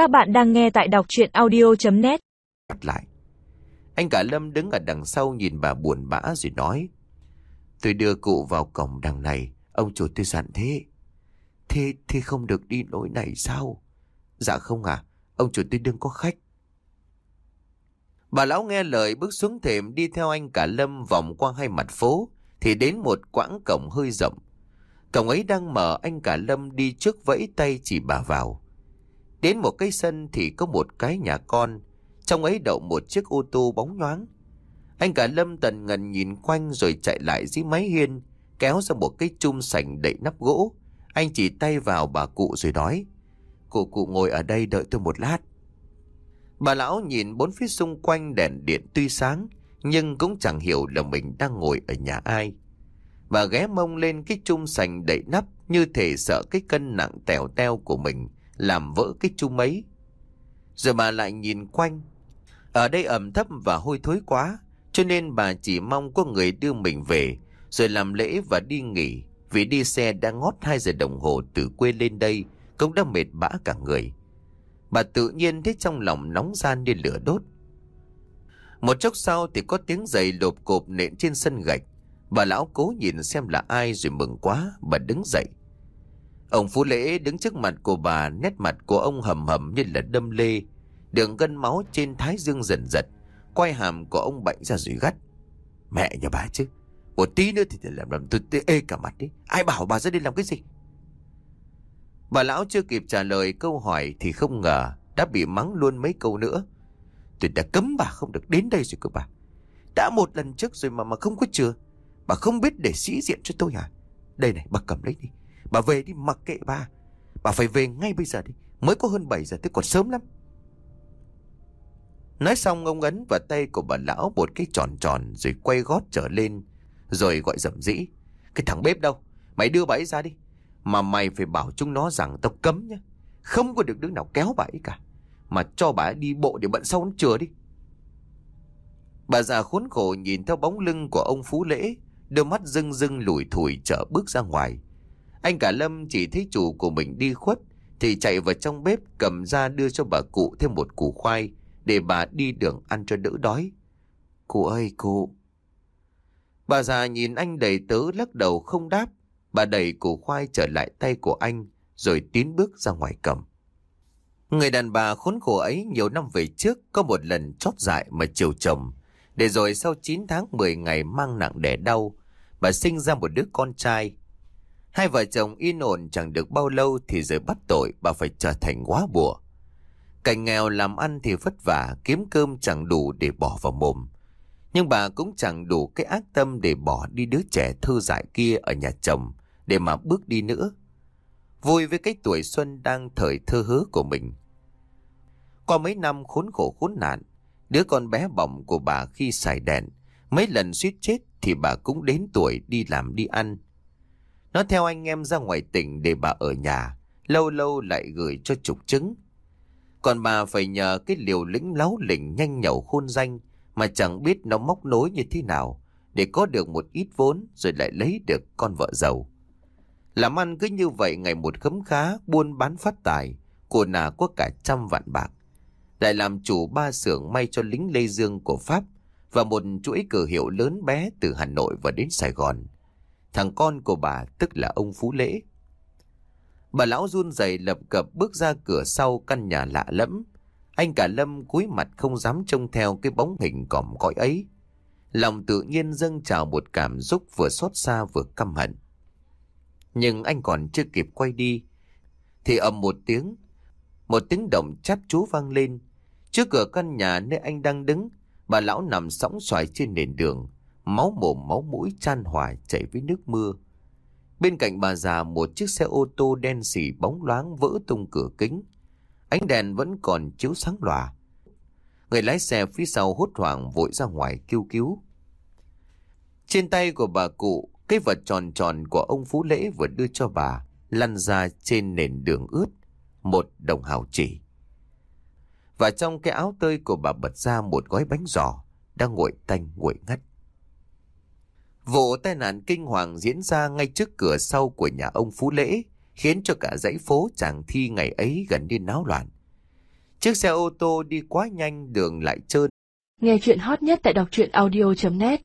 Các bạn đang nghe tại đọc chuyện audio.net lại. Anh cả Lâm đứng ở đằng sau nhìn bà buồn bã rồi nói. Tôi đưa cụ vào cổng đằng này, ông chủ tôi dặn thế. Thế, thế không được đi lối này sao? Dạ không à, ông chủ tôi đừng có khách. Bà lão nghe lời bước xuống thềm đi theo anh cả Lâm vòng qua hai mặt phố, thì đến một quãng cổng hơi rộng. Cổng ấy đang mở anh cả Lâm đi trước vẫy tay chỉ bà vào. Đến một cây sân thì có một cái nhà con, trong ấy đậu một chiếc ô tô bóng nhoáng. Anh cả Lâm tần ngần nhìn quanh rồi chạy lại dưới mái hiên, kéo ra một cái chum sành đậy nắp gỗ. Anh chỉ tay vào bà cụ rồi nói, cụ cụ ngồi ở đây đợi tôi một lát. Bà lão nhìn bốn phía xung quanh đèn điện tuy sáng, nhưng cũng chẳng hiểu là mình đang ngồi ở nhà ai. Bà ghé mông lên cái chum sành đậy nắp như thể sợ cái cân nặng tèo teo của mình làm vỡ cái chung ấy. Rồi bà lại nhìn quanh. Ở đây ẩm thấp và hôi thối quá, cho nên bà chỉ mong có người đưa mình về, rồi làm lễ và đi nghỉ, vì đi xe đã ngót 2 giờ đồng hồ từ quê lên đây, cũng đã mệt bã cả người. Bà tự nhiên thấy trong lòng nóng gian như lửa đốt. Một chốc sau thì có tiếng giày lộp cộp nện trên sân gạch. Bà lão cố nhìn xem là ai rồi mừng quá, bà đứng dậy. Ông Phú Lễ đứng trước mặt của bà, nét mặt của ông hầm hầm như là đâm lê. Đường gân máu trên thái dương dần giật, quay hàm của ông bệnh ra rủi gắt. Mẹ nhà bà chứ, một tí nữa thì làm làm tôi tê ê cả mặt đi. Ai bảo bà ra đây làm cái gì? Bà lão chưa kịp trả lời câu hỏi thì không ngờ đã bị mắng luôn mấy câu nữa. Tôi đã cấm bà không được đến đây rồi cơ bà. Đã một lần trước rồi mà mà không có chừa. Bà không biết để sĩ diện cho tôi à? Đây này, bà cầm lấy đi. Bà về đi mặc kệ bà. Bà phải về ngay bây giờ đi. Mới có hơn 7 giờ thế còn sớm lắm. Nói xong, ông ấn vào tay của bà lão một cái tròn tròn rồi quay gót trở lên. Rồi gọi dậm dĩ. Cái thằng bếp đâu? Mày đưa bà ấy ra đi. Mà mày phải bảo chúng nó rằng tao cấm nhá. Không có được đứa nào kéo bà ấy cả. Mà cho bà ấy đi bộ để bận sau nó chừa đi. Bà già khốn khổ nhìn theo bóng lưng của ông Phú Lễ. Đôi mắt rưng rưng lủi thủi trở bước ra ngoài. Anh cả Lâm chỉ thấy chủ của mình đi khuất thì chạy vào trong bếp cầm ra đưa cho bà cụ thêm một củ khoai để bà đi đường ăn cho đỡ đói. Cụ ơi cụ. Bà già nhìn anh đầy tớ lắc đầu không đáp. Bà đẩy củ khoai trở lại tay của anh rồi tiến bước ra ngoài cầm. Người đàn bà khốn khổ ấy nhiều năm về trước có một lần chót dại mà chiều chồng. Để rồi sau 9 tháng 10 ngày mang nặng đẻ đau, bà sinh ra một đứa con trai. Hai vợ chồng yên ổn chẳng được bao lâu thì rồi bắt tội bà phải trở thành quá bùa. Cảnh nghèo làm ăn thì vất vả, kiếm cơm chẳng đủ để bỏ vào mồm. Nhưng bà cũng chẳng đủ cái ác tâm để bỏ đi đứa trẻ thơ dại kia ở nhà chồng để mà bước đi nữa. Vui với cái tuổi xuân đang thời thơ hứa của mình. Qua mấy năm khốn khổ khốn nạn, đứa con bé bỏng của bà khi xài đèn, mấy lần suýt chết thì bà cũng đến tuổi đi làm đi ăn. Nó theo anh em ra ngoài tỉnh để bà ở nhà, lâu lâu lại gửi cho trục trứng. Còn bà phải nhờ cái liều lĩnh láo lỉnh nhanh nhậu khôn danh mà chẳng biết nó móc nối như thế nào để có được một ít vốn rồi lại lấy được con vợ giàu. Làm ăn cứ như vậy ngày một khấm khá, buôn bán phát tài, của nà có cả trăm vạn bạc. Lại làm chủ ba xưởng may cho lính Lê Dương của Pháp và một chuỗi cửa hiệu lớn bé từ Hà Nội và đến Sài Gòn. Thằng con của bà tức là ông Phú Lễ. Bà lão run rẩy lập cập bước ra cửa sau căn nhà lạ lẫm. Anh cả Lâm cúi mặt không dám trông theo cái bóng hình còm cõi ấy. Lòng tự nhiên dâng trào một cảm xúc vừa xót xa vừa căm hận. Nhưng anh còn chưa kịp quay đi. Thì ầm một tiếng. Một tiếng động chát chú vang lên. Trước cửa căn nhà nơi anh đang đứng, bà lão nằm sóng xoài trên nền đường. Máu mồm máu mũi chan hòa chảy với nước mưa. Bên cạnh bà già một chiếc xe ô tô đen xỉ bóng loáng vỡ tung cửa kính. Ánh đèn vẫn còn chiếu sáng lòa. Người lái xe phía sau hốt hoảng vội ra ngoài kêu cứu. Trên tay của bà cụ, cái vật tròn tròn của ông Phú Lễ vừa đưa cho bà lăn ra trên nền đường ướt. Một đồng hào chỉ. Và trong cái áo tơi của bà bật ra một gói bánh giò đang nguội tanh nguội ngắt. Vụ tai nạn kinh hoàng diễn ra ngay trước cửa sau của nhà ông Phú Lễ, khiến cho cả dãy phố chàng thi ngày ấy gần như náo loạn. Chiếc xe ô tô đi quá nhanh đường lại trơn. Nghe chuyện hot nhất tại đọc truyện audio.net